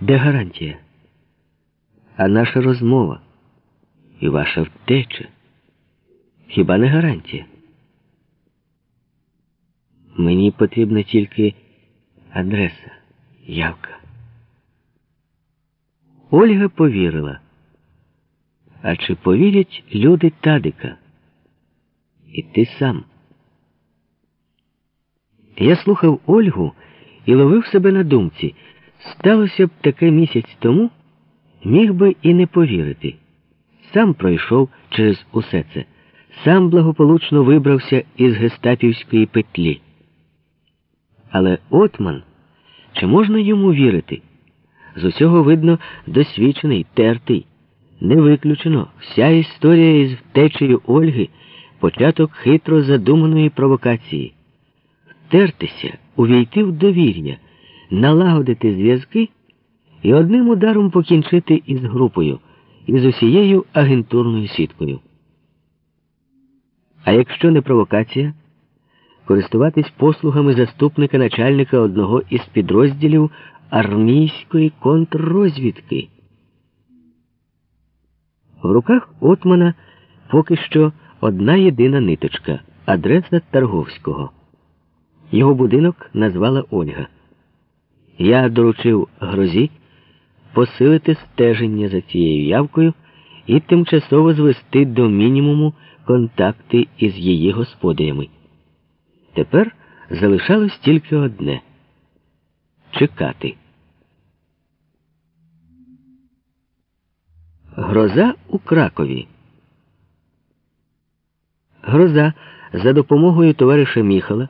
Де гарантія? А наша розмова і ваша втеча хіба не гарантія? Мені потрібна тільки адреса, явка. Ольга повірила. А чи повірять люди Тадика? І ти сам? Я слухав Ольгу і ловив себе на думці. Сталося б таке місяць тому, міг би і не повірити. Сам пройшов через усе це, сам благополучно вибрався із гестапівської петлі. Але Отман, чи можна йому вірити? З усього видно досвідчений, тертий. Не виключено, вся історія із втечею Ольги початок хитро задуманої провокації. Втертися, увійти в довір'я, налагодити зв'язки і одним ударом покінчити із групою, із усією агентурною сіткою. А якщо не провокація, користуватись послугами заступника начальника одного із підрозділів армійської контррозвідки. В руках Отмана поки що одна єдина ниточка адреса Тарговського. Його будинок назвала Ольга. Я доручив грозі посилити стеження за цією явкою і тимчасово звести до мінімуму контакти із її господарями. Тепер залишалось тільки одне чекати. Гроза у Кракові. Гроза за допомогою товариша Міхала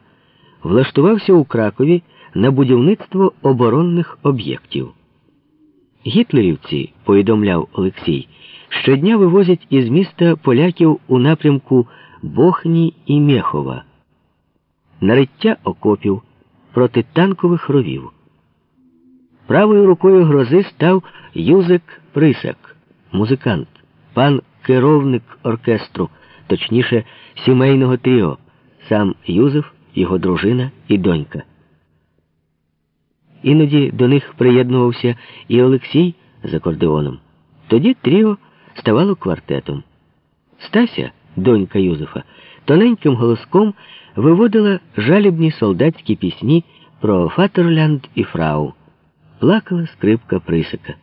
влаштувався у Кракові на будівництво оборонних об'єктів. Гітлерівці, повідомляв Олексій, щодня вивозять із міста поляків у напрямку Бохні і Мєхова, нариття окопів протитанкових ровів. Правою рукою грози став Юзик Присак, музикант, пан керовник оркестру, точніше, сімейного тріо, сам Юзеф, його дружина і донька. Іноді до них приєднувався і Олексій з акордеоном. Тоді тріо ставало квартетом. Стася, донька Юзефа, тоненьким голоском виводила жалібні солдатські пісні про Фатерлянд і Фрау. Плакала скрипка присика.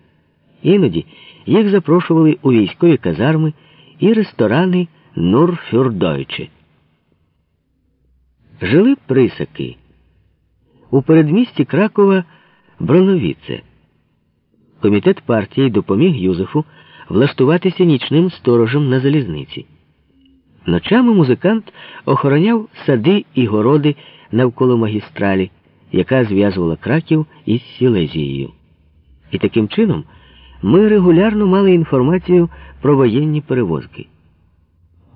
Іноді їх запрошували у військові казарми і ресторани Нурфюрдойче. Жили присаки. У передмісті Кракова Броновіце. Комітет партії допоміг Юзефу влаштуватися нічним сторожем на залізниці. Ночами музикант охороняв сади і городи навколо магістралі, яка зв'язувала краків із Сілезією. І таким чином ми регулярно мали інформацію про воєнні перевозки.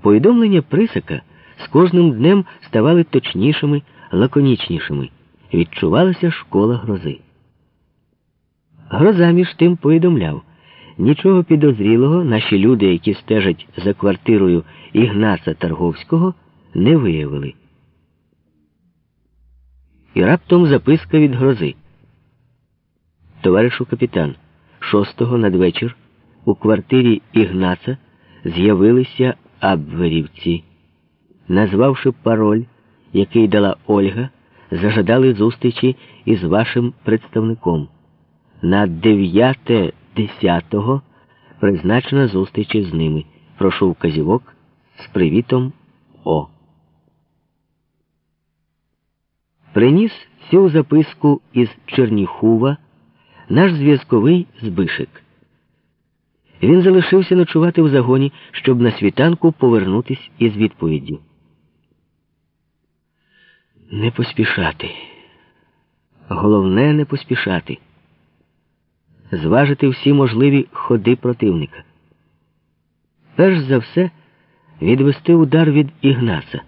Повідомлення присака з кожним днем ставали точнішими, лаконічнішими. Відчувалася школа грози. Гроза між тим повідомляв. Нічого підозрілого наші люди, які стежать за квартирою Ігнаса Тарговського, не виявили. І раптом записка від грози. Товаришу капітан, шостого надвечір у квартирі Ігнаца з'явилися абверівці. Назвавши пароль, який дала Ольга, зажадали зустрічі із вашим представником. На дев'яте десятого призначена зустріч з ними. Прошу вказівок з привітом О. Приніс цю записку із Черніхува наш зв'язковий Збишик. Він залишився ночувати в загоні, щоб на світанку повернутись із відповіддю. Не поспішати. Головне не поспішати. Зважити всі можливі ходи противника. Перш за все, відвести удар від Ігнаса,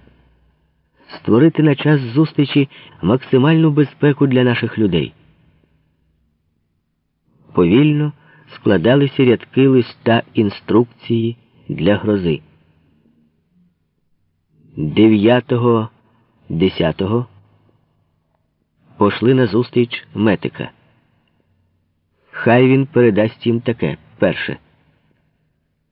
створити на час зустрічі максимальну безпеку для наших людей. Повільно складалися рядки листа інструкції для грози. 9 10 пошли на зустріч метика. Хай він передасть їм таке перше.